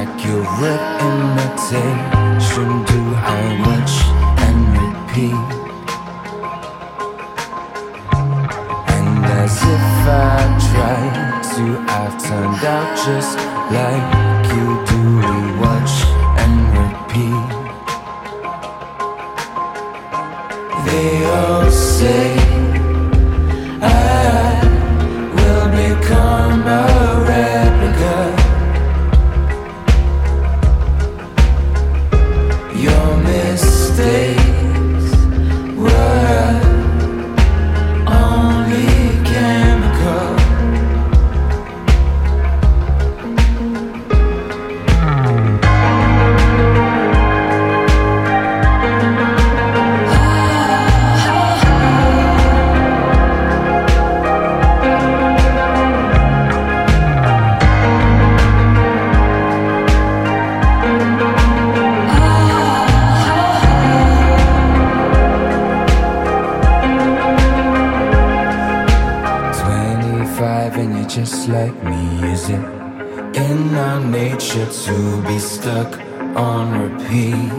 accurate imitation. Do I watch and repeat? And as if I tried to, I've turned out just like you. Do watch and repeat? They all say just like me, is it? In our nature to be stuck on repeat.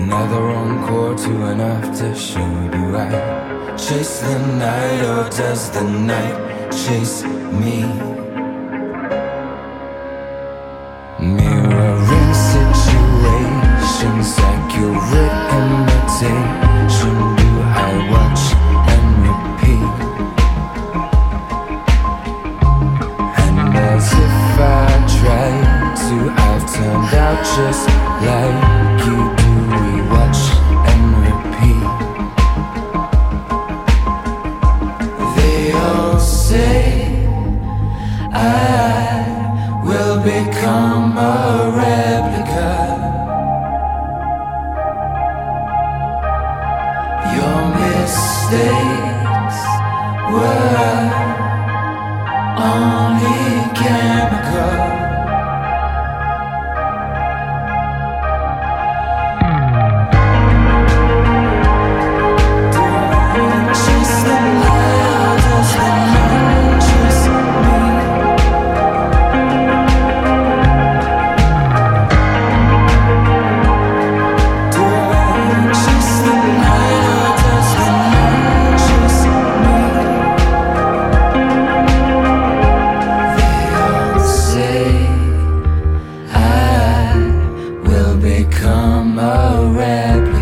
Another encore to an after show. Do I chase the night or does the night chase me? just like you do. We watch and repeat. They all say I will become a replica. Your mistakes were. become a replica.